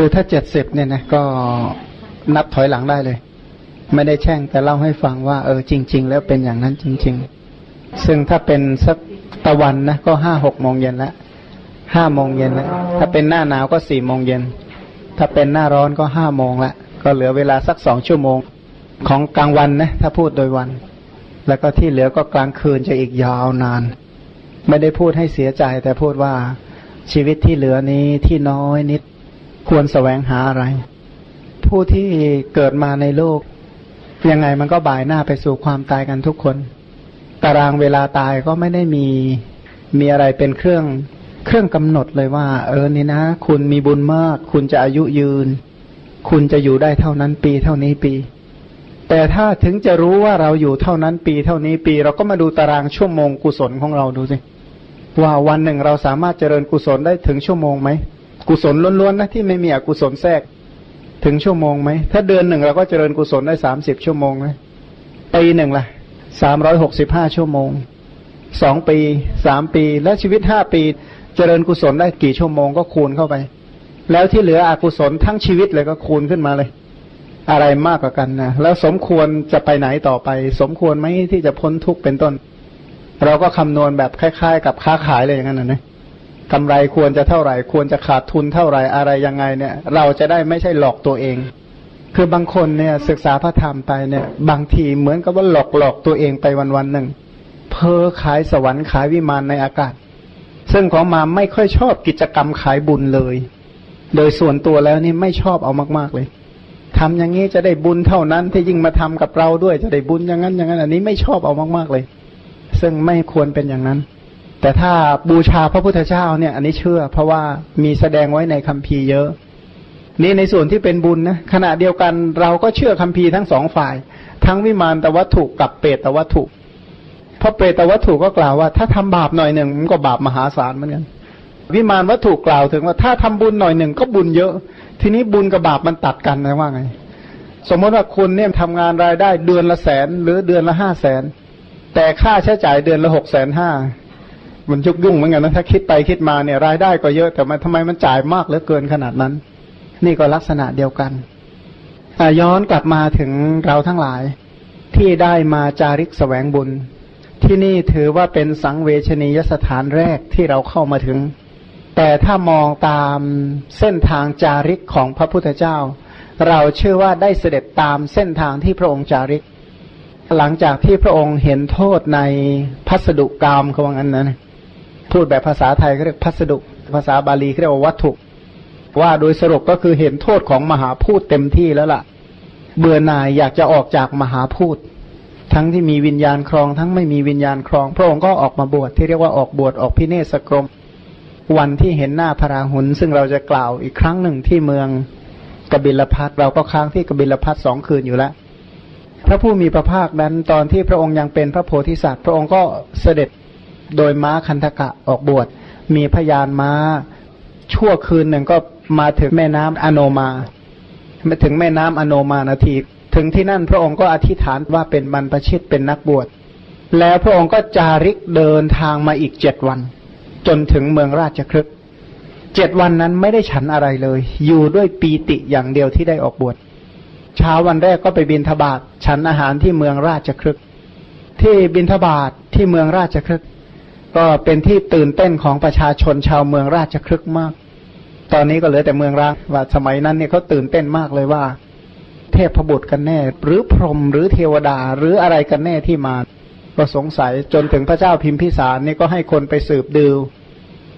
คือถ้าเจ็ดสิบเนี่ยนะก็นับถอยหลังได้เลย ไม่ได้แช่งแต่เล่าให้ฟังว่า เออจริง ๆ แล้วเป็นอย่างนั้นจริง ๆ ซึ่งถ้าเป็นสักตะวันนะก็ห้าหกโมงเย็นล้วห้าโมงเย็นล้วถ้าเป็นหน้าหนาวก็สี่โมงเย็นถ้าเป็นหน้าร้อนก็ห้าโมงละก็เหลือเวลาสักสองชั่วโมงของกลางวันนะถ้าพูดโดยวัน แล้วก็ที่เหลือก็กลางคืนจะอีกยาวนาน ไม่ได้พูดให้เสียใจแต่พูดว่าชีวิตที่เหลือนี้ที่น้อยนิด ควรแสวงหาอะไร ผู้ที่เกิดมาในโลก ยังไงมันก็บ่ายหน้าไปสู่ความตายกันทุกคน ตารางเวลาตายก็ไม่ได้มีมีอะไรเป็นเครื่องเครื่องกำหนดเลยว่า เออนี่นะ คุณมีบุญมาก คุณจะอายุยืน คุณจะอยู่ได้เท่านั้นปีเท่านี้ปี แต่ถ้าถึงจะรู้ว่าเราอยู่เท่านั้นปีเท่านี้ปี เราก็มาดูตารางชั่วโมงกุศลของเราดูสิว่าวันหนึ่งเราสามารถเจริญกุศลได้ถึงชั่วโมงไหม กุศลล้วนๆนะที่ไม่มีอกุศลแทรกถึงชั่วโมงไหม ถ้าเดือนหนึ่งเราก็เจริญกุศลได้สามสิบชั่วโมงไหมปีหนึ่งละสามร้อยหกสิบห้าชั่วโมงสองปีสามปี และชีวิตห้าปีเจริญกุศลได้กี่ชั่วโมงก็คูณเข้าไป แล้วที่เหลืออกุศลทั้งชีวิตเลยก็คูณขึ้นมาเลย อะไรมากกว่ากันนะแล้วสมควรจะไปไหนต่อไป สมควรไหมที่จะพ้นทุกข์เป็นต้น เราก็คำนวณแบบคล้าย ๆ กับค้าขายเลยอย่างนั้นนะนะ กำไรควรจะเท่าไหร่ ควรจะขาดทุนเท่าไหร่อะไรยังไงเนี่ย เราจะได้ไม่ใช่หลอกตัวเอง คือบางคนเนี่ยศึกษาพระธรรมไปเนี่ย บางทีเหมือนกับว่าหลอกหลอกตัวเองไปวันวันหนึ่งเพอขายสวรรค์ขายวิมานในอากาศ ซึ่งของมาไม่ค่อยชอบกิจกรรมขายบุญเลย โดยส่วนตัวแล้วนี่ไม่ชอบเอามากๆเลยทำอย่างนี้จะได้บุญเท่านั้นที่ยิ่งมาทำกับเราด้วยจะได้บุญอย่างนั้นอย่างนั้น อันนี้ไม่ชอบเอามากๆเลย ซึ่งไม่ควรเป็นอย่างนั้น แต่ถ้าบูชาพระพุทธเจ้าเนี่ย อันนี้เชื่อ เพราะว่ามีแสดงไว้ในคัมภีร์เยอะ นี่ในส่วนที่เป็นบุญนะขณะเดียวกันเราก็เชื่อคัมภีร์ทั้งสองฝ่าย ทั้งวิมานตวัตถุกับเปตตวัตถุเพราะเปตตวัตถุก็กล่าวว่า ถ้าทำบาปหน่อยหนึ่งมันก็บาปมหาศาลเหมือนกันวิมานวัตถุกล่าวถึงว่าถ้าทำบุญหน่อยหนึ่งก็บุญเยอะ ทีนี้บุญกับบาปมันตัดกันนะว่าไง สมมติว่าคุณเนี่ยทำงานรายได้เดือนละแสนหรือเดือนละห้าแสนแต่ค่าใช้จ่ายเดือนละหกแสนห้า มันยุกยุ่งเหมือนกันนะถ้าคิดไปคิดมาเนี่ยรายได้ก็เยอะแต่มันทำไมมันจ่ายมากเหลือเกินขนาดนั้น นี่ก็ลักษณะเดียวกันย้อนกลับมาถึงเราทั้งหลาย ที่ได้มาจาริกสแสวงบุญ ที่นี่ถือว่าเป็นสังเวชนียสถานแรกที่เราเข้ามาถึง แต่ถ้ามองตามเส้นทางจาริกของพระพุทธเจ้า เราเชื่อว่าได้เสด็จตามเส้นทางที่พระองค์จาริกหลังจากที่พระองค์เห็นโทษในพัสดุกรรมเขาว่างั้นนะ พูดแบบภาษาไทยเขาเรียกพัสดุ ภาษาบาลีเขาเรียกว่าวัตถุ ว่าโดยสรุปก็คือเห็นโทษของมหาพูดเต็มที่แล้วล่ะ เบื่อหน่ายอยากจะออกจากมหาพูดทั้งที่มีวิญญาณครอง ทั้งไม่มีวิญญาณครอง พระองค์ก็ออกมาบวชที่เรียกว่าออกบวชออกพิเนศกรม วันที่เห็นหน้าพระราหุลซึ่งเราจะกล่าวอีกครั้งหนึ่งที่เมืองกบิลพัทเราก็ค้างที่กบิลพัทสองคืนอยู่แล้ว พระผู้มีพระภาคนั้นตอนที่พระองค์ยังเป็นพระโพธิสัตว์ พระองค์ก็เสด็จ โดยม้าคันธกะออกบวช มีพยานม้า ชั่วคืนหนึ่งก็มาถึงแม่น้ำอโนมามาถึงแม่น้ำอโนมานาที ถึงที่นั่นพระองค์ก็อธิษฐานว่าเป็นบรรพชิตเป็นนักบวช แล้วพระองค์ก็จาริกเดินทางมาอีกเจ็ดวัน จนถึงเมืองราชครึกเจ็ดวันนั้นไม่ได้ฉันอะไรเลย อยู่ด้วยปีติอย่างเดียวที่ได้ออกบวชเช้าวันแรกก็ไปบินทบาทฉันอาหารที่เมืองราชครึกที่บินทบาทที่เมืองราชครึก ก็เป็นที่ตื่นเต้นของประชาชนชาวเมืองราชครึกมาก ตอนนี้ก็เหลือแต่เมืองร้างว่าสมัยนั้นเนี่ยเขาตื่นเต้นมากเลยว่า เทพบุตรกันแน่ หรือพรหมหรือเทวดาหรืออะไรกันแน่ที่มา ก็สงสัยจนถึงพระเจ้าพิมพิสารนี่ก็ให้คนไปสืบดู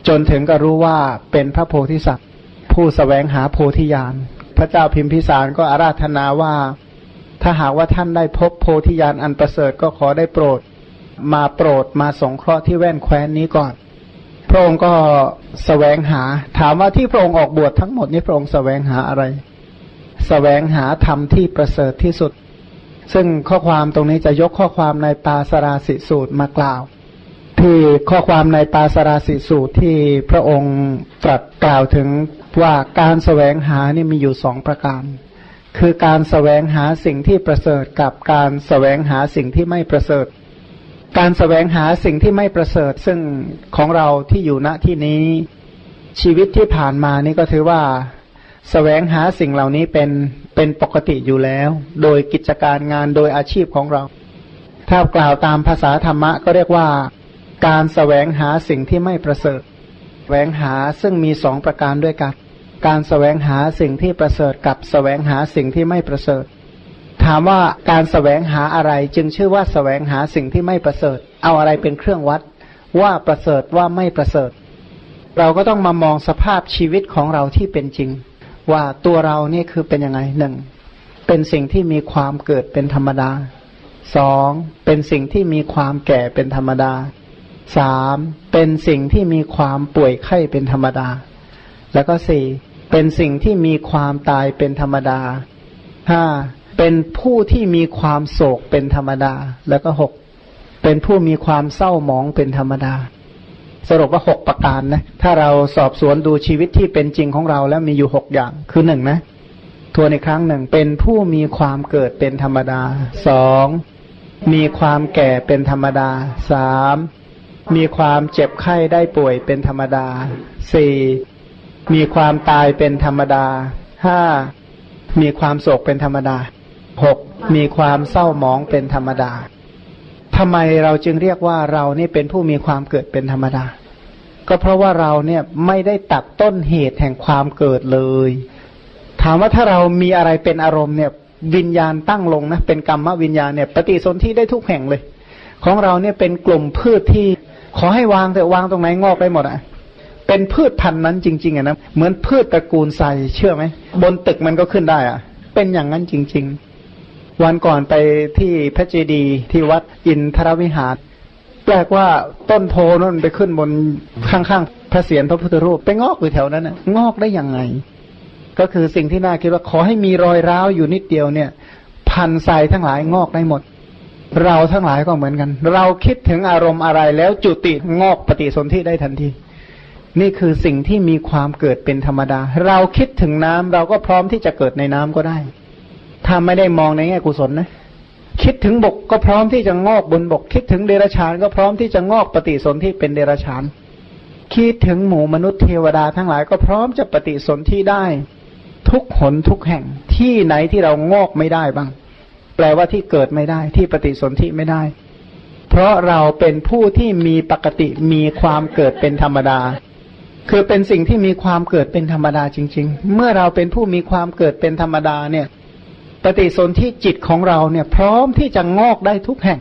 จนถึงก็รู้ว่าเป็นพระโพธิสัตว์ ผู้สแสวงหาโพธิญาณพระเจ้าพิมพิสารก็อาราธนาว่า ถ้าหากว่าท่านได้พบโพธิญาณอันประเสริฐก็ขอได้โปรด มาโปรดมาสงเคราะห์ที่แว่นแคว้นนี้ก่อน พระองค์ก็สแสวงหา ถามว่าที่พระองค์ออกบวชทั้งหมดนี้พระองค์สแสวงหาอะไรสแสวงหาธรรมที่ประเสริฐที่สุด ซึ่งข้อความตรงนี้จะยกข้อความในปาสราสิสูตรมากล่าว ที่ข้อความในปาสราสิสูตรที่พระองค์ตรัสกล่าวถึงว่าการสแสวงหานี่มีอยู่สองประการคือการสแสวงหาสิ่งที่ประเสริฐกับการสแสวงหาสิ่งที่ไม่ประเสริฐ การสแสวงหาสิ่งที่ไม่ประเสริฐซึ่งของเราที่อยู่ณที่นี้ชีวิตที่ผ่านมานี่ก็ถือว่าแสวงหาสิ่งเหล่านี้เป็นเป็นปกติอยู่แล้ว โดยกิจการงานโดยอาชีพของเรา ถ้ากล่าวตามภาษาธรรมะก็เรียกว่า การแสวงหาสิ่งที่ไม่ประเสริฐแสวงหาซึ่งมีสองประการด้วยกัน การแสวงหาสิ่งที่ประเสริฐกับแสวงหาสิ่งที่ไม่ประเสริฐ ถามว่าการแสวงหาอะไรจึงชื่อว่าแสวงหาสิ่งที่ไม่ประเสริฐ เอาอะไรเป็นเครื่องวัด ว่าประเสริฐว่าไม่ประเสริฐ เราก็ต้องมามองสภาพชีวิตของเราที่เป็นจริง ว่าตัวเราเนี่ยคือเป็นยังไงหนึ่งเป็นสิ่งที่มีความเกิดเป็นธรรมดาสองเป็นสิ่งที่มีความแก่เป็นธรรมดาสามเป็นสิ่งที่มีความป่วยไข้เป็นธรรมดา แล้วก็สี่เป็นสิ่งที่มีความตายเป็นธรรมดาห้า เป็นผู้ที่มีความโศกเป็นธรรมดา แล้วก็หกเป็นผู้มีความเศร้าหมองเป็นธรรมดา สรุปว่าหกประการนะ ถ้าเราสอบสวนดูชีวิตที่เป็นจริงของเราแล้วมีอยู่หกอย่างคือหนึ่งนะทวนในครั้งหนึ่งเป็นผู้มีความเกิดเป็นธรรมดาสองมีความแก่เป็นธรรมดาสามมีความเจ็บไข้ได้ป่วยเป็นธรรมดาสี่มีความตายเป็นธรรมดาห้ามีความโศกเป็นธรรมดา หกมีความเศร้าหมองเป็นธรรมดาทำไมเราจึงเรียกว่าเรานี่เป็นผู้มีความเกิดเป็นธรรมดา ก็เพราะว่าเราเนี่ยไม่ได้ตัดต้นเหตุแห่งความเกิดเลย ถามว่าถ้าเรามีอะไรเป็นอารมณ์เนี่ย วิญญาณตั้งลงนะเป็นกรรมวิญญาณเนี่ย ปฏิสนธิได้ทุกแห่งเลย ของเราเนี่ยเป็นกลุ่มพืชที่ ขอให้วางแต่วางตรงไหนงอกไปหมดอะเป็นพืชพันธุ์นั้นจริงๆอะนะเหมือนพืชตระกูลไทรเชื่อไหมบนตึกมันก็ขึ้นได้อะ เป็นอย่างนั้นจริง ๆ วันก่อนไปที่พระเจดีย์ที่วัดอินทรวิหาร แปลกว่าต้นโพนั่นไปขึ้นบนข้างๆ พระเศียรพระพุทธรูปไปงอกอยู่แถวนั้นน่ะงอกได้ยังไง ก็คือสิ่งที่น่าคิดว่าขอให้มีรอยร้าวอยู่นิดเดียวเนี่ย พันทรายทั้งหลายงอกได้หมด เราทั้งหลายก็เหมือนกัน เราคิดถึงอารมณ์อะไรแล้วจุติงอกปฏิสนธิได้ทันทีนี่คือสิ่งที่มีความเกิดเป็นธรรมดา เราคิดถึงน้ำเราก็พร้อมที่จะเกิดในน้ำก็ได้ ถ้าไม่ได้มองในแง่กุศลนะ คิดถึงบกก็พร้อมที่จะงอกบนบก คิดถึงเดรัจฉานก็พร้อมที่จะงอกปฏิสนธิเป็นเดรัจฉาน คิดถึงหมู่มนุษย์เทวดาทั้งหลายก็พร้อมจะปฏิสนธิได้ ทุกหนทุกแห่งที่ไหนที่เรางอกไม่ได้บ้าง แปลว่าที่เกิดไม่ได้ที่ปฏิสนธิไม่ได้ เพราะเราเป็นผู้ที่มีปกติมีความเกิดเป็นธรรมดาคือเป็นสิ่งที่มีความเกิดเป็นธรรมดาจริง ๆ เมื่อเราเป็นผู้มีความเกิดเป็นธรรมดาเนี่ย ปฏิสนธิจิตของเราเนี่ย พร้อมที่จะงอกได้ทุกแห่ง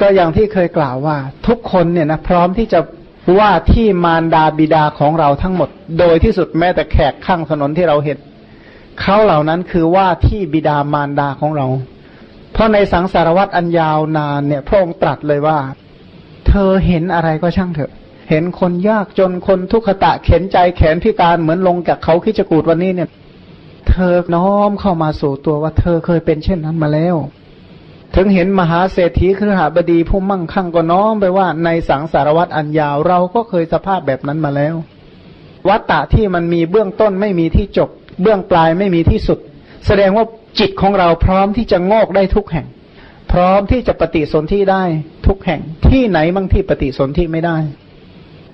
ก็อย่างที่เคยกล่าวว่า ทุกคนเนี่ยนะพร้อมที่จะว่าที่มารดาบิดาของเราทั้งหมด โดยที่สุดแม้แต่แขกข้างถนนที่เราเห็นเขาเหล่านั้นคือว่าที่บิดามารดาของเรา เพราะในสังสารวัตรอันยาวนานเนี่ยพระองค์ตรัสเลยว่า เธอเห็นอะไรก็ช่างเถอะ เห็นคนยากจนคนทุกขตะเข็นใจแขนพิการเหมือนลงจากเขาคิจกูดวันนี้เนี่ย เธอน้อมเข้ามาสู่ตัวว่าเธอเคยเป็นเช่นนั้นมาแล้ว ถึงเห็นมหาเศรษฐีคือหาบดีผู้มั่งคั่งก็น้อมไปว่าในสังสารวัตรอันยาวเราก็เคยสภาพแบบนั้นมาแล้ว วัตตะที่มันมีเบื้องต้นไม่มีที่จบ เบื้องปลายไม่มีที่สุด แสดงว่าจิตของเราพร้อมที่จะงอกได้ทุกแห่ง พร้อมที่จะปฏิสนธิได้ทุกแห่งที่ไหนบ้างที่ปฏิสนธิไม่ได้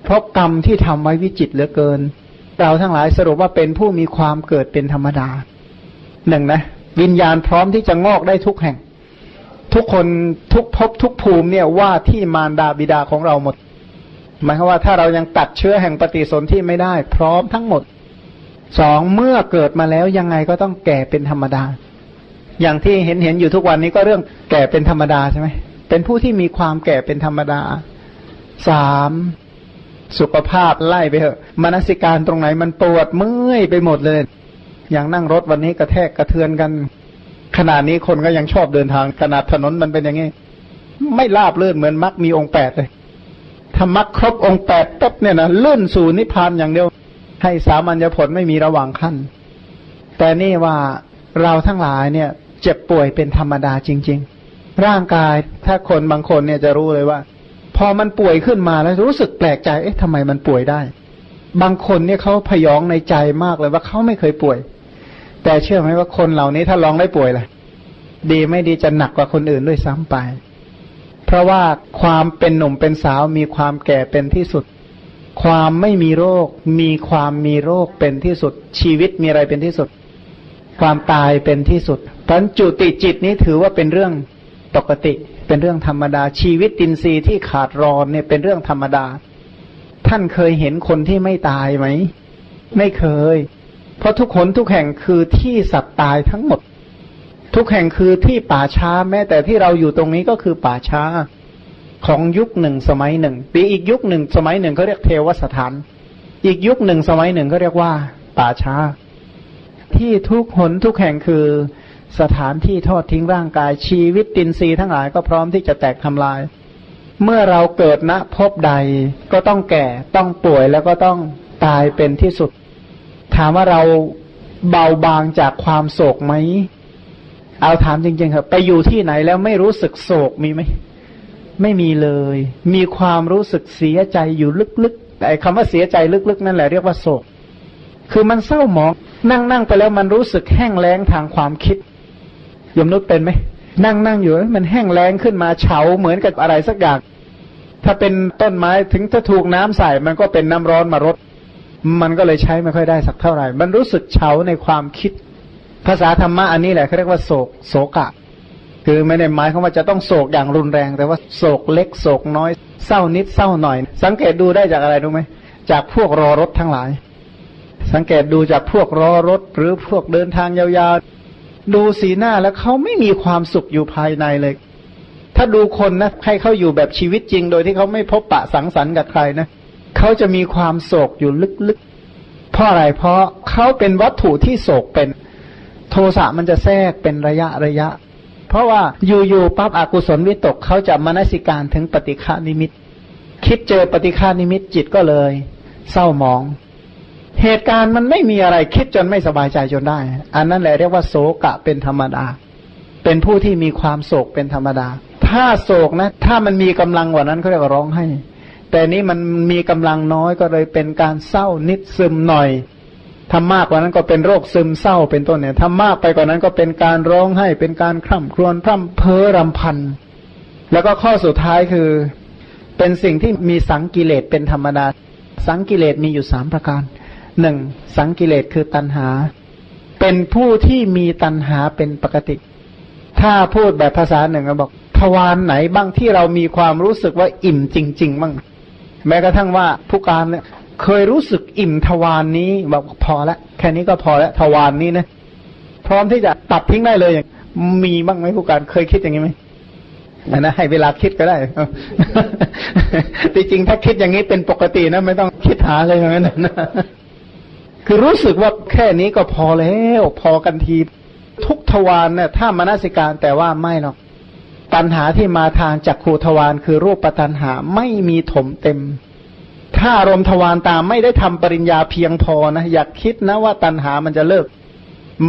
เพราะกรรมที่ทำไว้วิจิตเหลือเกิน เราทั้งหลายสรุปว่าเป็นผู้มีความเกิดเป็นธรรมดาหนึ่งนะวิญญาณพร้อมที่จะงอกได้ทุกแห่ง ทุกคนทุกภพทุกภูมิเนี่ยว่าที่มารดาบิดาของเราหมดหมายความว่าถ้าเรายังตัดเชื้อแห่งปฏิสนธิไม่ได้ พร้อมทั้งหมดสองเมื่อเกิดมาแล้วยังไงก็ต้องแก่เป็นธรรมดา อย่างที่เห็นเห็นอยู่ทุกวันนี้ก็เรื่องแก่เป็นธรรมดาใช่ไหมเป็นผู้ที่มีความแก่เป็นธรรมดาสาม สุขภาพไล่ไปเถอะมนสิการตรงไหนมันปวดเมื่อยไปหมดเลย อย่างนั่งรถวันนี้กระแทกกระเทือนกันขนาดนี้คนก็ยังชอบเดินทางขนาดถนนมันเป็นอย่างนี้ไม่ลาบเลื่อนเหมือนมักมีองค์แปดเลยถ้ามักครบองค์แปดปุ๊บเนี่ยนะลื่นสู่นิพพานอย่างเดียว ให้สามัญญผลไม่มีระหว่างขั้น แต่นี่ว่าเราทั้งหลายเนี่ย เจ็บป่วยเป็นธรรมดาจริง ๆ ร่างกายถ้าคนบางคนเนี่ยจะรู้เลยว่า พอมันป่วยขึ้นมาแล้วรู้สึกแปลกใจ เอ๊ะทำไมมันป่วยได้ บางคนเนี่ยเขาพยองในใจมากเลยว่าเขาไม่เคยป่วย แต่เชื่อไหมว่าคนเหล่านี้ถ้าลองได้ป่วยล่ะ ดีไม่ดีจะหนักกว่าคนอื่นด้วยซ้ำไป เพราะว่าความเป็นหนุ่มเป็นสาวมีความแก่เป็นที่สุด ความไม่มีโรค มีความมีโรคเป็นที่สุด ชีวิตมีอะไรเป็นที่สุด ความตายเป็นที่สุดพันจุติจิตนี้ถือว่าเป็นเรื่องปกติ เป็นเรื่องธรรมดา ชีวิตตินทรีย์ที่ขาดรอนเนี่ยเป็นเรื่องธรรมดา ท่านเคยเห็นคนที่ไม่ตายไหม ไม่เคย เพราะทุกคนทุกแห่งคือที่สัตว์ตายทั้งหมด ทุกแห่งคือที่ป่าช้าแม้แต่ที่เราอยู่ตรงนี้ก็คือป่าช้า ของยุคหนึ่งสมัยหนึ่งปีอีกยุคหนึ่งสมัยหนึ่งเขาเรียกเทวสถาน อีกยุคหนึ่งสมัยหนึ่งเขาเรียกว่า ป่าช้า ที่ทุกหนทุกแห่งคือ สถานที่ทอดทิ้งร่างกายชีวิตตินซีทั้งหลายก็พร้อมที่จะแตกทำลาย เมื่อเราเกิดณพบใดก็ต้องแก่ต้องป่วยแล้วก็ต้องตายเป็นที่สุด ถามว่าเราเบาบางจากความโศกไหม เอาถามจริงๆครับ ไปอยู่ที่ไหนแล้วไม่รู้สึกโศกมีไหม ไม่มีเลย มีความรู้สึกเสียใจอยู่ลึกๆแต่คำว่าเสียใจลึกๆ นั่นแหละเรียกว่าโศก คือมันเศร้าหมอง นั่งนั่งไปแล้วมันรู้สึกแห้งแล้งทางความคิด ยมนุษย์เป็นไหมนั่งนั่งอยู่มันแห้งแล้งขึ้นมาเฉาเหมือนกับอะไรสักอย่าง ถ้าเป็นต้นไม้ถึงถ้าถูกน้ำใส่มันก็เป็นน้ำร้อนมารดมันก็เลยใช้ไม่ค่อยได้สักเท่าไหร่ มันรู้สึกเฉาในความคิด ภาษาธรรมะอันนี้แหละเขาเรียกว่าโศกโศกะ คือไม่ได้หมายความว่าจะต้องโศกอย่างรุนแรง แต่ว่าโศกเล็กโศกน้อยเศร้านิดเศร้าหน่อย สังเกตดูได้จากอะไรรู้ไหมจากพวกรอรถทั้งหลาย สังเกตดูจากพวกรอรถหรือพวกเดินทางยาวๆ ดูสีหน้าแล้วเขาไม่มีความสุขอยู่ภายในเลย ถ้าดูคนนะให้เขาอยู่แบบชีวิตจริง โดยที่เขาไม่พบปะสังสรรค์กับใครนะเขาจะมีความโศกอยู่ลึกๆ เพราะอะไร เพราะเขาเป็นวัตถุที่โศกเป็น โทสะมันจะแทรกเป็นระยะระยะ เพราะว่าอยู่ๆปั๊บอกุศลวิตกเขาจะมนสิการถึงปฏิฆานิมิต คิดเจอปฏิฆานิมิตจิตก็เลย เศร้าหมอง เหตุการณ์มันไม่มีอะไรคิดจนไม่สบายใจจนได้ อันนั้นแหละเรียกว่าโศกะเป็นธรรมดา เป็นผู้ที่มีความโศกเป็นธรรมดา ถ้าโศกนะ ถ้ามันมีกำลังกว่านั้นเขาเรียกว่าร้องให้ แต่นี้มันมีกำลังน้อยก็เลยเป็นการเศร้านิดซึมหน่อยทำมากกว่านั้นก็เป็นโรคซึมเศร้าเป็นต้นเนี่ยทำมากไปกว่านั้นก็เป็นการร้องไห้ เป็นการคร่ำครวญพร่ำเพ้อรำพัน แล้วก็ข้อสุดท้ายคือ เป็นสิ่งที่มีสังกิเลสเป็นธรรมดา สังกิเลสมีอยู่สามประการ หนึ่งสังกิเลสคือตัณหา เป็นผู้ที่มีตัณหาเป็นปกติ ถ้าพูดแบบภาษาหนึ่งก็บอกทวารไหนบ้างที่เรามีความรู้สึกว่าอิ่มจริง ๆ บ้าง แม้กระทั่งว่าผู้การเนี่ยเคยรู้สึกอิ่มทวารนนี้บอกพอแล้วแค่นี้ก็พอแล้วทวารนนี้นะพร้อมที่จะตัดทิ้งได้เลยอย่างมีบ้างไหมผู้การเคยคิดอย่างนี้ไหมนะให้เวลาคิดก็ได้จริงถ้าคิดอย่างนี้เป็นปกตินะ ไม่ต้องคิดหาอะไรอย่างนั้นนะ คือรู้สึกว่าแค่นี้ก็พอแล้ว พอกันทีทุกทวารเนี่ยถ้ามนสิการแต่ว่าไม่หรอกตัณหาที่มาทางจักขูทวารคือรูปปัตัณหาไม่มีถมเต็ม ถ้าอารมณ์ทวารตามไม่ได้ทำปริญญาเพียงพอนะอยากคิดนะว่าตัณหามันจะเลิก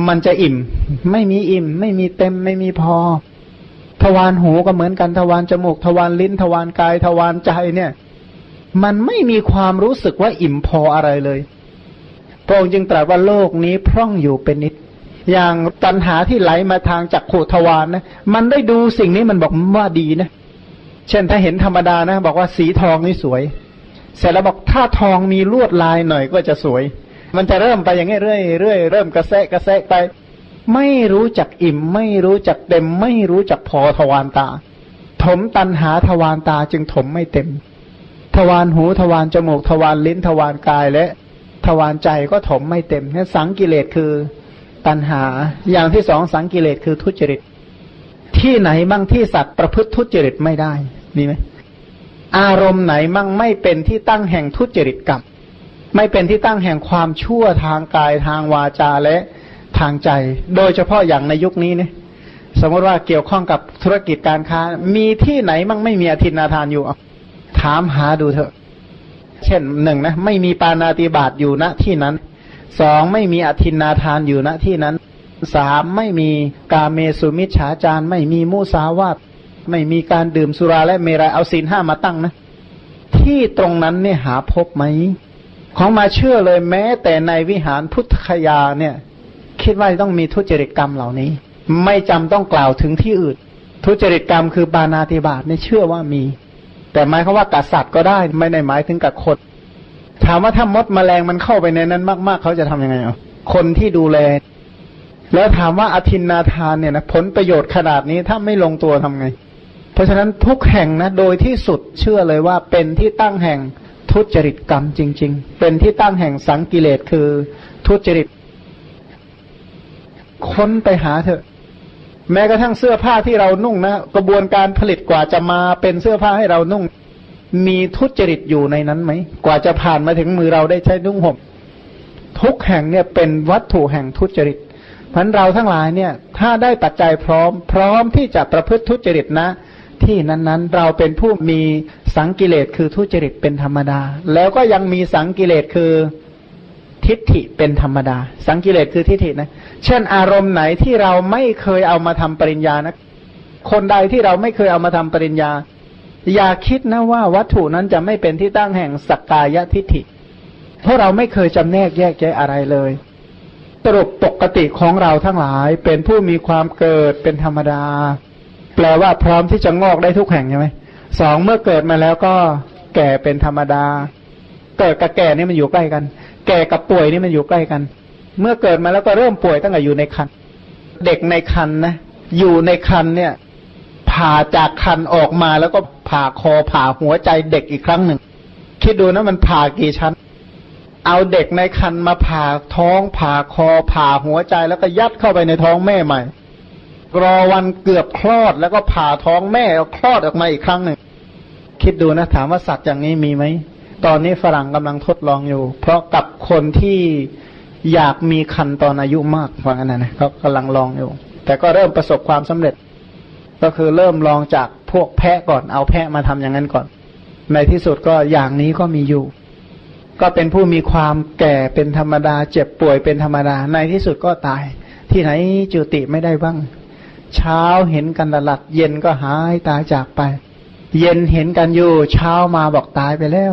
มันจะอิ่ม ไม่มีอิ่ม ไม่มีเต็มไม่มีพอ ทวารหูก็เหมือนกันทวารจมูกทวารลิ้น ทวารกาย ทวารใจเนี่ย มันไม่มีความรู้สึกว่าอิ่มพออะไรเลย พระองค์จึงตรัสว่าโลกนี้พร่องอยู่เป็นนิด อย่างตัณหาที่ไหลมาทางจากโคทวารนะ มันได้ดูสิ่งนี้มันบอกว่าดีนะ เช่นถ้าเห็นธรรมดานะ บอกว่าสีทองนี่สวย เสร็จแล้วบอกถ้าทองมีลวดลายหน่อยก็จะสวย มันจะเริ่มไปอย่างนี้เรื่อยเรื่อยเริ่มกระแสกระแสไป ไม่รู้จักอิ่ม ไม่รู้จักเต็ม ไม่รู้จักพอทวารตา ถมตันหาทวารตาจึงถมไม่เต็ม ทวารหูทวารจมูกทวารลิ้นทวารกายและ ทวารใจก็ถมไม่เต็มนี่สังกิเลสคือตันหา อย่างที่สองสังกิเลสคือทุจริต ที่ไหนบ้างที่สัตว์ประพฤติทุจริตไม่ได้มีไหมอารมณ์ไหนมั่งไม่เป็นที่ตั้งแห่งทุจริตกรรม ไม่เป็นที่ตั้งแห่งความชั่วทางกายทางวาจาและทางใจ โดยเฉพาะอย่างในยุคนี้เนี่ยสมมติว่าเกี่ยวข้องกับธุรกิจการค้า มีที่ไหนมั่งไม่มีอธินาทานอยู่ถามหาดูเถอะ เช่นหนึ่งนะไม่มีปานาติบาตอยู่ณที่นั้นสองไม่มีอธินาทานอยู่ณที่นั้นสามไม่มีกาเมสุมิชฉาจารไม่มีมุสาวาตไม่มีการดื่มสุราและเมรัยเอาศีลห้ามาตั้งนะที่ตรงนั้นเนี่ยหาพบไหมของมาเชื่อเลยแม้ แต่ในวิหารพุทธคยาเนี่ย คิดว่าต้องมีทุจริตกรรมเหล่านี้ ไม่จำต้องกล่าวถึงที่อื่น ทุจริตกรรมคือบานาติบาตเนี่ยเชื่อว่ามี แต่หมายเขาว่ากษัตริย์ก็ได้ ไม่ได้หมายถึงกับคนถามว่าถ้ามดมแมลงมันเข้าไปในนั้นมากๆ เขาจะทํำยังไงอะคนที่ดูแล แล้วถามว่าอธินนาทานเนี่ยนะผลประโยชน์ขนาดนี้ถ้าไม่ลงตัวทำไง เพราะฉะนั้นทุกแห่งนะโดยที่สุดเชื่อเลยว่าเป็นที่ตั้งแห่งทุจริตกรรมจริง ๆ เป็นที่ตั้งแห่งสังกิเลสคือทุจริต ค้นไปหาเถอะ แม้กระทั่งเสื้อผ้าที่เรานุ่งนะกระบวนการผลิตกว่าจะมาเป็นเสื้อผ้าให้เรานุ่ง มีทุจริตอยู่ในนั้นไหมกว่าจะผ่านมาถึงมือเราได้ใช้นุ่งห่มทุกแห่งเนี่ยเป็นวัตถุแห่งทุจริตพันเราทั้งหลายเนี่ย ถ้าได้ปัจจัยพร้อม พร้อมที่จะประพฤติทุจริตนะ ที่นั้นๆ เราเป็นผู้มีสังกิเลสคือทุจริตเป็นธรรมดา แล้วก็ยังมีสังกิเลสคือ ทิฏฐิเป็นธรรมดา สังกิเลสคือทิฏฐินะ เช่นอารมณ์ไหนที่เราไม่เคยเอามาทำปริญญานะ คนใดที่เราไม่เคยเอามาทำปริญญา อย่าคิดนะว่าวัตถุนั้นจะไม่เป็นที่ตั้งแห่งสักกายทิฏฐิ เพราะเราไม่เคยจำแนกแยกแยะอะไรเลยสรุปปกติของเราทั้งหลายเป็นผู้มีความเกิดเป็นธรรมดา แปลว่าพร้อมที่จะงอกได้ทุกแห่งใช่ไหมสองเมื่อเกิดมาแล้วก็แก่เป็นธรรมดา เกิดกับแก่นี่มันอยู่ใกล้กัน แก่กับป่วยนี่มันอยู่ใกล้กัน เมื่อเกิดมาแล้วก็เริ่มป่วยตั้งแต่อยู่ในคันเด็กในคันนะอยู่ในคันเนี่ยผ่าจากคันออกมาแล้วก็ผ่าคอผ่าหัวใจเด็กอีกครั้งหนึ่ง คิดดูนะมันผ่ากี่ชั้น เอาเด็กในคันมาผ่าท้องผ่าคอผ่าหัวใจแล้วก็ยัดเข้าไปในท้องแม่ใหม่ รอวันเกือบคลอดแล้วก็ผ่าท้องแม่แล้วคลอดออกมาอีกครั้งหนึ่ง คิดดูนะถามว่าสัตว์อย่างนี้มีไหม ตอนนี้ฝรั่งกำลังทดลองอยู่ เพราะกับคนที่อยากมีคันตอนอายุมากว่างั้นนะเขากำลังลองอยู่ แต่ก็เริ่มประสบความสำเร็จ ก็คือเริ่มลองจากพวกแพะก่อน เอาแพะมาทำอย่างนั้นก่อน ในที่สุดก็อย่างนี้ก็มีอยู่ ก็เป็นผู้มีความแก่เป็นธรรมดา เจ็บป่วยเป็นธรรมดา ในที่สุดก็ตาย ที่ไหนจุติไม่ได้บ้าง เช้าเห็นกันตลัด เย็นก็หายตายจากไป เย็นเห็นกันอยู่ เช้ามาบอกตายไปแล้ว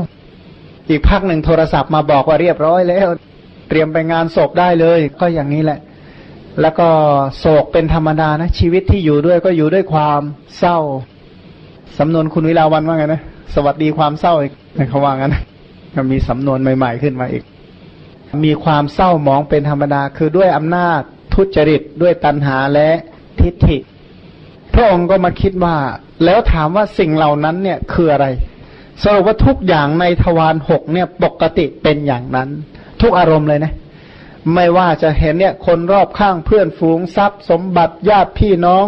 อีกพักหนึ่งโทรศัพท์มาบอกว่าเรียบร้อยแล้ว เตรียมไปงานศพได้เลย ก็อย่างนี้แหละ แล้วก็โศกเป็นธรรมดานะชีวิตที่อยู่ด้วยก็อยู่ด้วยความเศร้าสำนวนคุณวิลาวันว่าไงนะสวัสดีความเศร้าอีกเขาว่างั้นก็มีสำนวนใหม่ ๆขึ้นมาอีก มีความเศร้าหมองเป็นธรรมดาคือด้วยอำนาจทุจริตด้วยตัณหาและทิฏฐิ พระองค์ก็มาคิดว่า แล้วถามว่าสิ่งเหล่านั้นเนี่ยคืออะไร สรุปว่าทุกอย่างในทวารหกเนี่ยปกติเป็นอย่างนั้น ทุกอารมณ์เลยนะ ไม่ว่าจะเห็นเนี่ยคนรอบข้างเพื่อนฝูงทรัพย์ สมบัติญาติพี่น้อง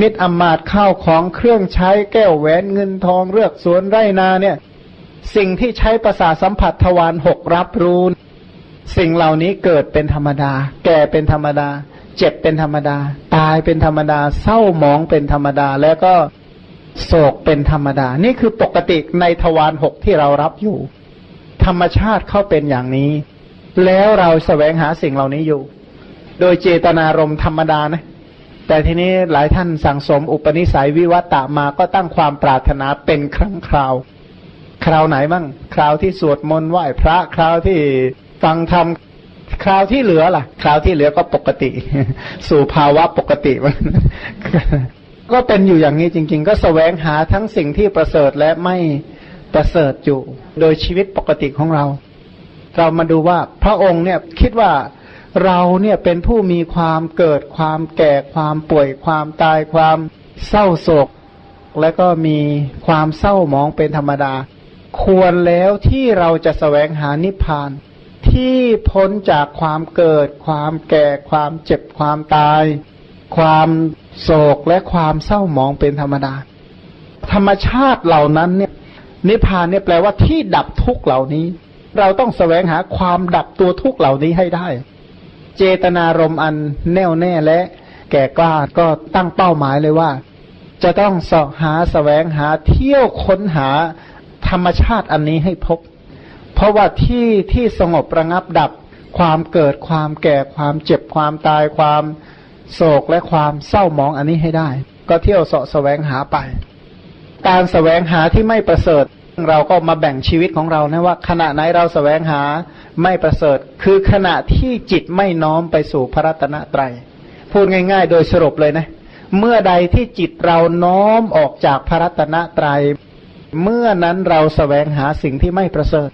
มิตรอมาตข้าวของเครื่องใช้แก้วแหวนเงินทองเลือกสวนไร่นาเนี่ย สิ่งที่ใช้ประสาสัมผัสทวารหกรับรู้สิ่งเหล่านี้เกิดเป็นธรรมดา แก่เป็นธรรมดา เจ็บเป็นธรรมดา ตายเป็นธรรมดา เศร้าหมองเป็นธรรมดา แล้วก็ โศกเป็นธรรมดา นี่คือปกติในทวารหกที่เรารับอยู่ ธรรมชาติเข้าเป็นอย่างนี้ แล้วเราแสวงหาสิ่งเหล่านี้อยู่ โดยเจตนารมธรรมดานะ แต่ทีนี้หลายท่านสั่งสมอุปนิสัยวิวัตตามาก็ตั้งความปรารถนาเป็นครั้งคราว คราวไหนบ้าง คราวที่สวดมนต์ไหว้พระ คราวที่ฟังธรรมคราวที่เหลือล่ะ คราวที่เหลือก็ปกติ สู่ภาวะปกติมัน ก็เป็นอยู่อย่างนี้จริง ๆ ก็สแสวงหาทั้งสิ่งที่ประเสริฐและไม่ประเสริฐอยู่ โดยชีวิตปกติของเรา เรามาดูว่าพระองค์เนี่ยคิดว่าเราเนี่ยเป็นผู้มีความเกิดความแก่ความป่วยความตายความเศร้าโศก และก็มีความเศร้าหมองเป็นธรรมดา ควรแล้วที่เราจะสแสวงหานิพพาน ที่พ้นจากความเกิด ความแก่ความเจ็บความตาย ความ โศกและความเศร้าหมองเป็นธรรมดา ธรรมชาติเหล่านั้นเนี่ย นิพพานเนี่ยแปลว่าที่ดับทุกเหล่านี้ เราต้องสแสวงหาความดับตัวทุกเหล่านี้ให้ได้ เจตนารมอันแน่วแน่และแก่กล้าก็ตั้งเป้าหมายเลยว่า จะต้องสาะหาสแสวงหาเที่ยวค้นหาธรรมชาติอันนี้ให้พบ เพราะว่าที่ที่สงบระงับดับความเกิดความแก่ความเจ็บความตายความ โศกและความเศร้ามองอันนี้ให้ได้ ก็เที่ยวเสาะแสวงหาไป การแสวงหาที่ไม่ประเสริฐ เราก็มาแบ่งชีวิตของเรานะว่า ขณะไหนเราแสวงหาไม่ประเสริฐ คือขณะที่จิตไม่น้อมไปสู่พระรัตนตรยัยพูดง่าย ๆ โดยสรุปเลยนะ เมื่อใดที่จิตเราน้อมออกจากพระรัตนตรยัยเมื่อนั้นเราสแสวงหาสิ่งที่ไม่ประเสริฐ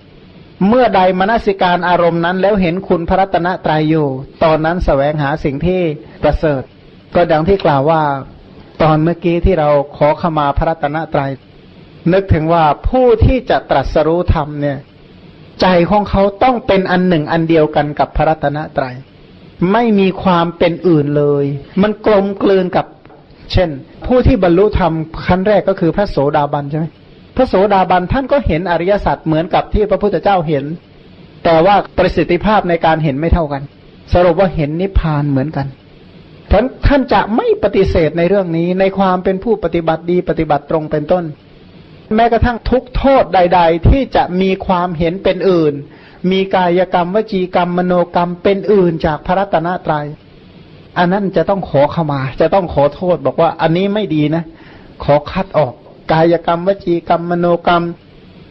เมื่อใดมนสิการอารมณ์นั้น แล้วเห็นคุณพระรัตนตรัยอยู่ ตอนนั้นสแสวงหาสิ่งที่ประเสริฐ ก็ดังที่กล่าวว่า ตอนเมื่อกี้ที่เราขอขมาพระรัตนตรัย นึกถึงว่าผู้ที่จะตรัสรู้ธรรมเนี่ย ใจของเขาต้องเป็นอันหนึ่งอันเดียวกันกับพระรัตนตรัย ไม่มีความเป็นอื่นเลย มันกลมกลืนกับ เช่น ผู้ที่บรรลุธรรมขั้นแรกก็คือพระโสดาบันใช่ไหม พระโสดาบันท่านก็เห็นอริยสัจเหมือนกับที่พระพุทธเจ้าเห็น แต่ว่าประสิทธิภาพในการเห็นไม่เท่ากัน สรุปว่าเห็นนิพพานเหมือนกันท่านท่านจะไม่ปฏิเสธในเรื่องนี้ในความเป็นผู้ปฏิบัติดีปฏิบัติตรงเป็นต้น แม้กระทั่งทุกโทษใด ๆ ที่จะมีความเห็นเป็นอื่น มีกายกรรมวจีกรรมมโนกรรมเป็นอื่นจากพระรัตนตรยัยอันนั้นจะต้องขอเข้ามา จะต้องขอโทษบอกว่าอันนี้ไม่ดีนะ ขอคัดออก กายกรรม วจีกรรมมโนกรรม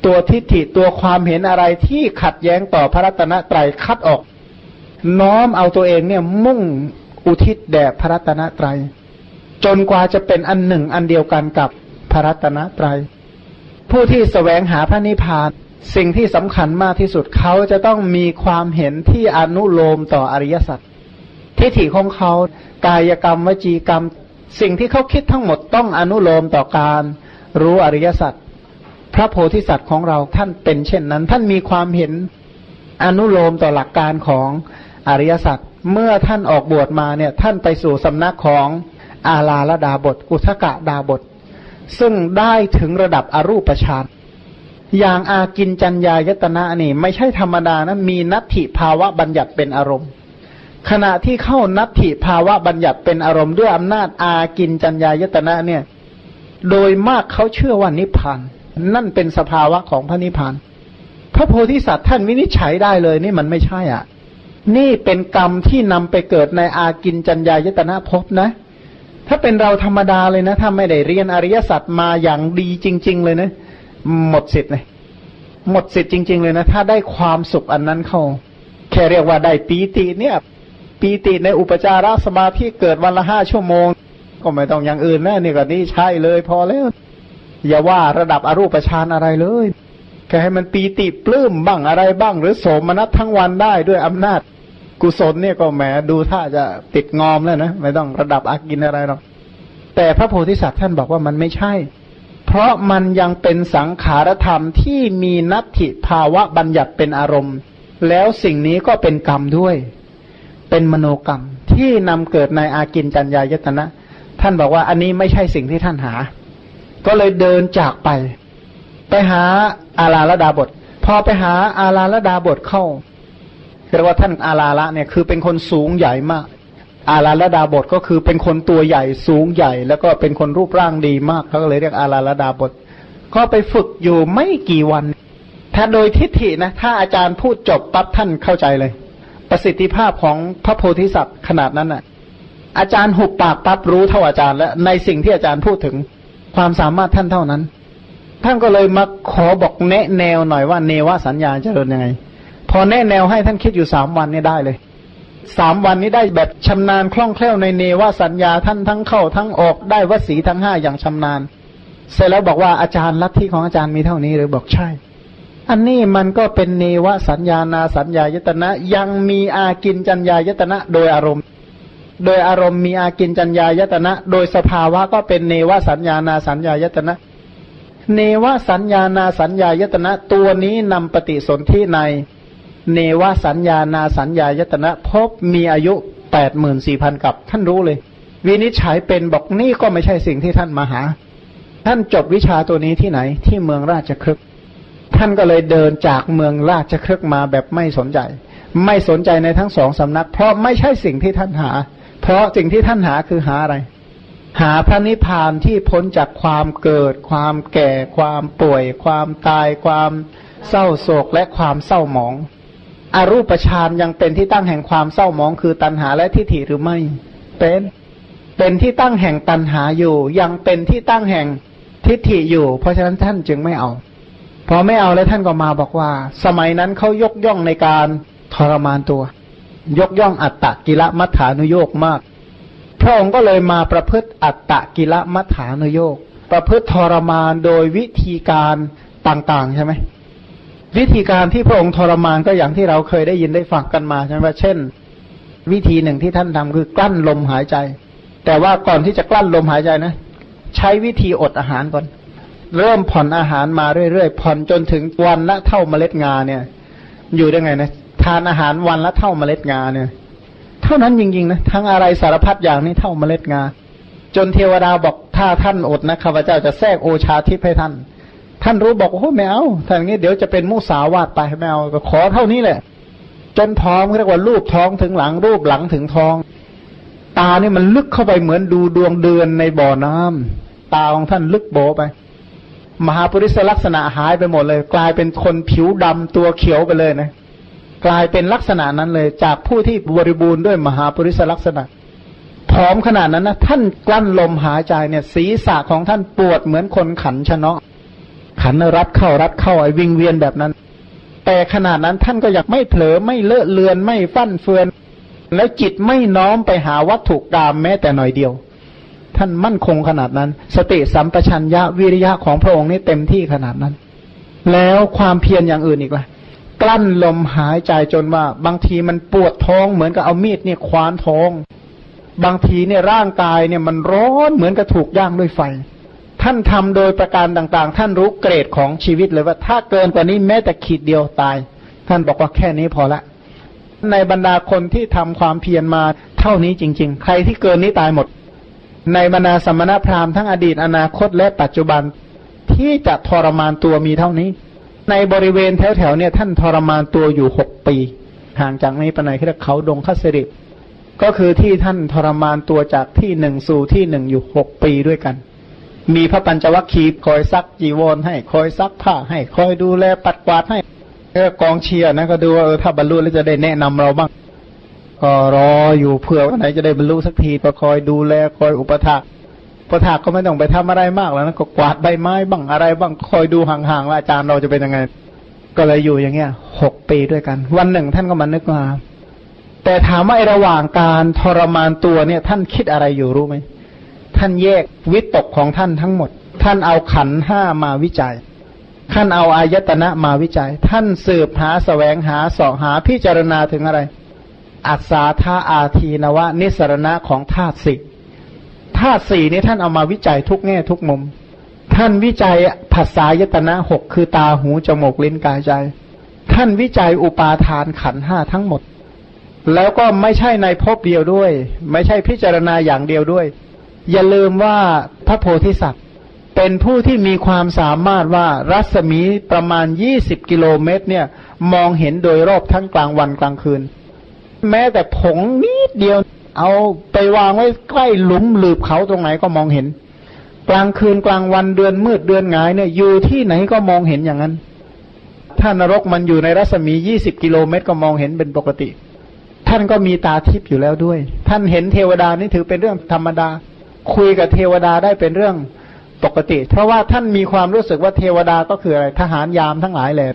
ตัวทิฏฐิตัวความเห็นอะไรที่ขัดแย้งต่อพระรัตนตรัยคัดออก น้อมเอาตัวเองเนี่ยมุ่งอุทิศแด่พระรัตนตรัย จนกว่าจะเป็นอันหนึ่งอันเดียวกันกับพระรัตนตรัย ผู้ที่สแสวงหาพระนิพพานสิ่งที่สำคัญมากที่สุดเขาจะต้องมีความเห็นที่อนุโลมต่ออริยสัจทิฏฐิของเขา กายกรรมวจีกรรม สิ่งที่เขาคิดทั้งหมดต้องอนุโลมต่อการ รู้อริยสัจพระโพธิสัตว์ของเราท่านเป็นเช่นนั้น ท่านมีความเห็นอนุโลมต่อหลักการของอริยสัจเมื่อท่านออกบวชมาเนี่ยท่านไปสู่สำนักของอาลาลดาบท อุทกะดาบท ซึ่งได้ถึงระดับอรูปฌานอย่างอากินจัญญายตนะนี่ ไม่ใช่ธรรมดานะมีนัตถิภาวะบัญญัติเป็นอารมณ์ ขณะที่เข้านัตถิภาวะบัญญัติเป็นอารมณ์ด้วยอำนาจอากินจัญญายตนะเนี่ย โดยมากเขาเชื่อว่านิพพาน นั่นเป็นสภาวะของพระนิพพาน พระโพธิสัตว์ท่านวินิจฉัยได้เลยนี่มันไม่ใช่อะ นี่เป็นกรรมที่นำไปเกิดในอากินจัญญายตนะภพนะ ถ้าเป็นเราธรรมดาเลยนะถ้าไม่ได้เรียนอริยสัจมาอย่างดีจริง ๆ เลยนะ หมดสิทธิ์เลยหมดสิทธิ์จริง ๆ เลยนะ ถ้าได้ความสุขอันนั้นเข้า แค่เรียกว่าได้ปีติเนี่ยปีติในอุปจารสมาธิเกิดวันละห้าชั่วโมง ก็ไม่ต้องอย่างอื่นนะนี่ก็นี่ใช่เลยพอแล้ว อย่าว่าระดับอรูปฌานอะไรเลยแค่ให้มันปีติปลื้มบ้างอะไรบ้าง หรือโสมนัสทั้งวันได้ด้วยอำนาจ กุศลเนี่ยก็แหมดูถ้าจะติดงอมแล้วนะไม่ต้องระดับอากินอะไรหรอกแต่พระโพธิสัตว์ท่านบอกว่ามันไม่ใช่ เพราะมันยังเป็นสังขารธรรมที่มีนัตถิภาวะบัญญัติเป็นอารมณ์ แล้วสิ่งนี้ก็เป็นกรรมด้วย เป็นมโนกรรมที่นำเกิดในอากินจัญญายตนะ ท่านบอกว่าอันนี้ไม่ใช่สิ่งที่ท่านหา ก็เลยเดินจากไป ไปหาอาลาลดาบท พอไปหาอาลาลดาบทเข้าเรียกว่าท่านอาลาละเนี่ยคือเป็นคนสูงใหญ่มาก อาลาลดาบทก็คือเป็นคนตัวใหญ่สูงใหญ่ แล้วก็เป็นคนรูปร่างดีมากเขาก็เลยเรียกอาลาลดาบท ก็ไปฝึกอยู่ไม่กี่วัน ถ้าโดยทิฏฐินะ ถ้าอาจารย์พูดจบปั๊บท่านเข้าใจเลย ประสิทธิภาพของพระโพธิสัตว์ขนาดนั้นน่ะ อาจารย์หุบปากปั๊บรู้เท่าอาจารย์ แล้วในสิ่งที่อาจารย์พูดถึงความสามารถท่านเท่านั้น ท่านก็เลยมาขอบอกแนะแนวหน่อยว่าเนวสัญญาจะเดินยังไง พอแนะแนวให้ท่านคิดอยู่สามวันนี้ได้เลยสามวันนี้ได้แบบชำนาญคล่องแคล่วในเนวสัญญาท่านทั้งเข้าทั้งออกได้วสีทั้งห้าอย่างชำนาญ เสร็จแล้วบอกว่าอาจารย์ลัทธิของอาจารย์มีเท่านี้หรือบอกใช่ อันนี้มันก็เป็นเนวสัญญานาสัญญายตนะยังมีอากินจัญญายตนะโดยอารมณ์ โดยอารมณ์มีอากินจัญญายตนะ โดยสภาวะก็เป็นเนวสัญญานาสัญญายตนะ เนวสัญญานาสัญญายตนะ ตัวนี้นำปฏิสนธิใน เนวสัญญานาสัญญายตนะ พบมีอายุแปดหมื่นสี่พันกับ ท่านรู้เลย วินิจฉัยเป็นบอกนี่ก็ไม่ใช่สิ่งที่ท่านมาหา ท่านจบวิชาตัวนี้ที่ไหนที่เมืองราชครึกท่านก็เลยเดินจากเมืองราชครึกมาแบบไม่สนใจ ไม่สนใจในทั้งสองสำนัก เพราะไม่ใช่สิ่งที่ท่านหา เพราะสิ่งที่ท่านหาคือหาอะไร หาพระนิพพานที่พ้นจากความเกิด ความแก่ ความป่วย ความตาย ความเศร้าโศกและความเศร้าหมอง อรูปฌานยังเป็นที่ตั้งแห่งความเศร้าหมอง คือตัณหาและทิฏฐิหรือไม่ เป็น เป็นที่ตั้งแห่งตัณหาอยู่ ยังเป็นที่ตั้งแห่งทิฏฐิอยู่ เพราะฉะนั้นท่านจึงไม่เอา พอไม่เอาแล้วท่านก็มาบอกว่า สมัยนั้นเขายกย่องในการทรมานตัว ยกย่องอัตตะกิละมัฐานุโยกมาก พระองค์ก็เลยมาประพฤติอัตตะกิละมัฐานุโยกประพฤติทรมานโดยวิธีการต่างๆใช่ไหมวิธีการที่พระองค์ทรมานก็อย่างที่เราเคยได้ยินได้ฟังกันมาใช่ไหมเช่น วิธีหนึ่งที่ท่านทำคือกลั้นลมหายใจ แต่ว่าก่อนที่จะกลั้นลมหายใจนะ ใช้วิธีอดอาหารก่อน เริ่มผ่อนอาหารมาเรื่อยๆผ่อนจนถึงวันละเท่าเมล็ดงาเนี่ย อยู่ได้ไงนะ ทานอาหารวันละเท่าเมล็ดงาเนี่ย เท่านั้นจริงๆนะทั้งอะไรสารพัดอย่างนี้เท่าเมล็ดงา จนเทวดาบอกถ้าท่านอดนะข้าพเจ้าจะแทรกโอชาทิพให้ท่าน ท่านรู้บอกโอ้ไม่เอาถ้าอย่างนี้เดี๋ยวจะเป็นมุสาวาตไปไม่เอาก็ขอเท่านี้แหละ จนท้องเรียกว่ารูปท้องถึงหลังรูปหลังถึงท้อง ตานี่มันลึกเข้าไปเหมือนดูดวงเดือนในบ่อน้ำตาของท่านลึกโบไปมหาปริศลักษณะหายไปหมดเลย กลายเป็นคนผิวดำตัวเขียวไปเลยนะ กลายเป็นลักษณะนั้นเลย จากผู้ที่บริบูรณ์ด้วยมหาปริศลักษณะผอมขนาดนั้นนะท่านกลั้นลมหายใจเนี่ย ศีรษะของท่านปวดเหมือนคนขันชนะ ขันรัดเข้ารัดเข้าไอ้วิงเวียนแบบนั้น แต่ขนาดนั้นท่านก็อยากไม่เผลอไม่เลอะเลือนไม่ฟั่นเฟือน แล้วจิตไม่น้อมไปหาวัตถุกรรมแม้แต่หน่อยเดียว ท่านมั่นคงขนาดนั้น สติสัมปชัญญะวิริยะของพระองค์นี่เต็มที่ขนาดนั้น แล้วความเพียรอย่างอื่นอีกล่ะ กลั้นลมหายใจจนว่า บางทีมันปวดท้องเหมือนกับเอามีดเนี่ยคว้านท้อง บางทีเนี่ยร่างกายเนี่ยมันร้อนเหมือนกับถูกย่างด้วยไฟ ท่านทำโดยประการต่างๆ ท่านรู้เกรดของชีวิตเลยว่า ถ้าเกินกว่านี้แม้แต่ขีดเดียวตาย ท่านบอกว่าแค่นี้พอละ ในบรรดาคนที่ทำความเพียรมาเท่านี้จริง ๆ ใครที่เกินนี้ตายหมด ในบรรดาสมณพราหมณ์ทั้งอดีตอนาคตและปัจจุบันที่จะทรมานตัวมีเท่านี้ ในบริเวณแถวๆเนี่ยท่านทรมานตัวอยู่หกปี ห่างจากนี้ไปไหนคือเขาดงคัสริก็คือที่ท่านทรมานตัวจากที่หนึ่งสู่ที่หนึ่งอยู่หกปีด้วยกัน มีพระปัญจวัคคีย์คอยซักจีวรให้ คอยซักผ้าให้ คอยดูแลปัดกวาดให้กองเชียร์นะก็ดูว่าเออถ้าบรรลุแล้วจะได้แนะนำเราบ้าง ก็รออยู่เผื่อวันไหนจะได้บรรลุสักทีก็คอยดูแลคอยอุปถัมภ์ พอถากก็ไม่ต้องไปทำอะไรมากแล้วนะก็กวาดใบไม้บ้างอะไรบ้างคอยดูห่างๆว่าอาจารย์เราจะเป็นยังไง ก็เลยอยู่อย่างเงี้ยหกปีด้วยกัน วันหนึ่งท่านก็มานึกมาแต่ถามว่าระหว่างการทรมานตัวเนี่ย ท่านคิดอะไรอยู่รู้ไหมท่านแยกวิตกของท่านทั้งหมด ท่านเอาขันห้ามาวิจัยท่านเอาอายตนะมาวิจัย ท่านสืบหาสแสวงหาสอบหาพิจารณาถึงอะไร อัศาธาอาทีนวะ นิสรณะของธาตุสิ ธาตุสี่นี้ท่านเอามาวิจัยทุกแง่ทุกมุม ท่านวิจัยภาษายตนะหกคือตาหูจมูกลิ้นกายใจ ท่านวิจัยอุปาทานขันห้าทั้งหมด แล้วก็ไม่ใช่ในภพเดียวด้วย ไม่ใช่พิจารณาอย่างเดียวด้วย อย่าลืมว่าพระโพธิสัตว์ เป็นผู้ที่มีความสามารถว่ารัศมีประมาณยี่สิบกิโลเมตร เนี่ย มองเห็นโดยรอบทั้งกลางวันกลางคืน แม้แต่ผงนิดเดียว เอาไปวางไว้ใกล้หลุมหลืบเขาตรงไหนก็มองเห็น กลางคืนกลางวันเดือนมืดเดือนงายเนี่ยอยู่ที่ไหนก็มองเห็นอย่างนั้น ถ้านรกมันอยู่ในรัศมียี่สิบกิโลเมตรก็มองเห็นเป็นปกติ ท่านก็มีตาทิพย์อยู่แล้วด้วย ท่านเห็นเทวดานี่ถือเป็นเรื่องธรรมดา คุยกับเทวดาได้เป็นเรื่องปกติ เพราะว่าท่านมีความรู้สึกว่าเทวดาก็คืออะไรทหารยามทั้งหลายเลย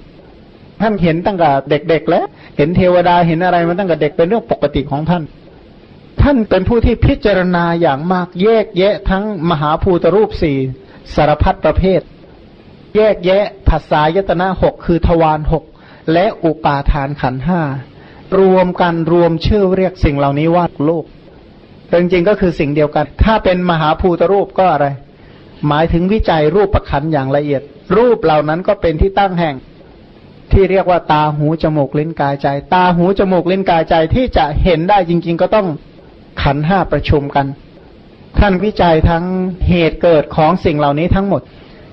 ท่านเห็นตั้งแต่เด็กๆแล้ว เห็นเทวดาเห็นอะไรมาตั้งแต่เด็กเป็นเรื่องปกติของท่าน ท่านเป็นผู้ที่พิจารณาอย่างมากแยกแยะทั้งมหาภูตรูปสี่สารพัดประเภท แยกแยะภาษายตนะหกคือทวารหกและอุปาทานขันห้ารวมกันรวมชื่อเรียกสิ่งเหล่านี้ว่าโลกจริงๆก็คือสิ่งเดียวกัน ถ้าเป็นมหาภูตรูปก็อะไร หมายถึงวิจัยรูปประคันอย่างละเอียด รูปเหล่านั้นก็เป็นที่ตั้งแห่ง ที่เรียกว่าตาหูจมูกลิ้นกายใจ ตาหูจมูกลิ้นกายใจที่จะเห็นได้จริง ๆ ก็ต้อง ขันห้าประชุมกัน ท่านวิจัยทั้งเหตุเกิดของสิ่งเหล่านี้ทั้งหมด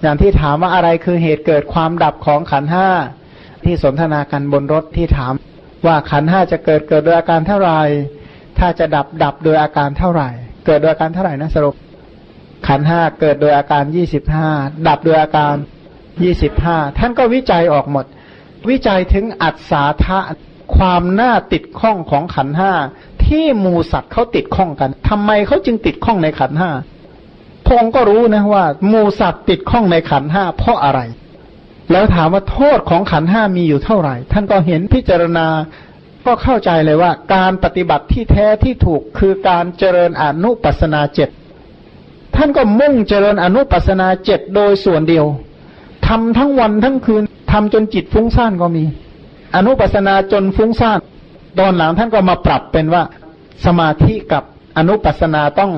อย่างที่ถามว่าอะไรคือเหตุเกิดความดับของขันห้าที่สนทนากันบนรถที่ถาม ว่าขันห้าจะเกิดเกิดโดยอาการเท่าไหร่ถ้าจะดับดับโดยอาการเท่าไหร่ เกิดโดยอาการเท่าไหร่นะสรุปขันห้าเกิดโดยอาการยี่สิบห้าดับโดยอาการยี่สิบห้าท่านก็วิจัยออกหมด วิจัยถึงอัศาธาความน่าติดข้องของขันห้า ที่มูสัตว์เขาติดข้องกันทำไมเขาจึงติดข้องในขันห้าพงก็รู้นะว่ามูสัตว์ติดข้องในขันห้าเพราะอะไร แล้วถามว่าโทษของขันห้ามีอยู่เท่าไหร่ ท่านก็เห็นพิจารณาก็เข้าใจเลยว่า การปฏิบัติที่แท้ที่ถูกคือการเจริญอนุปัสนาเจ็ดท่านก็มุ่งเจริญอนุปัสนาเจ็ดโดยส่วนเดียวทำทั้งวันทั้งคืนทำจนจิตฟุ้งซ่านก็มี อนุปัสนาจนฟุ้งซ่าน ตอนหลังท่านก็มาปรับเป็นว่าสมาธิกับอนุปัสนาต้อง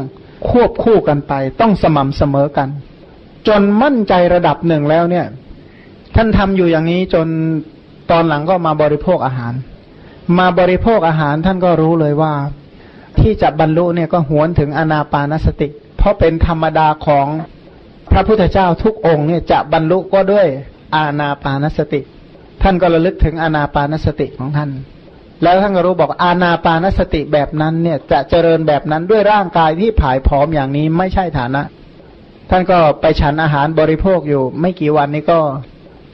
ควบคู่กันไป ต้องสม่ำเสมอกัน จนมั่นใจระดับหนึ่งแล้วเนี่ย ท่านทำอยู่อย่างนี้จนตอนหลังก็มาบริโภคอาหาร มาบริโภคอาหารท่านก็รู้เลยว่า ที่จะบรรลุเนี่ยก็หวนถึงอนาปานสติ เพราะเป็นธรรมดาของพระพุทธเจ้าทุกองค์เนี่ยจะบรรลุก็ด้วยอาณาปานสติ ท่านก็ระลึกถึงอาณาปานสติของท่าน แล้วท่านก็รู้บอกอาณาปานสติแบบนั้นเนี่ยจะเจริญแบบนั้นด้วยร่างกายที่ผายผอมอย่างนี้ไม่ใช่ฐานะ ท่านก็ไปฉันอาหารบริโภคอยู่ ไม่กี่วันนี้ก็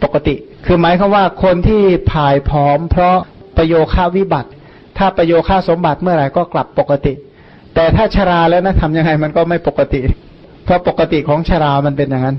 ปกติ คือหมายความว่าคนที่ผายผอม เพราะประโยค่าวิบัติ ถ้าประโยค่าสมบัติเมื่อไหร่ก็กลับปกติ แต่ถ้าชราแล้วนะทำยังไงมันก็ไม่ปกติ เพราะปกติของชรามันเป็นอย่างนั้น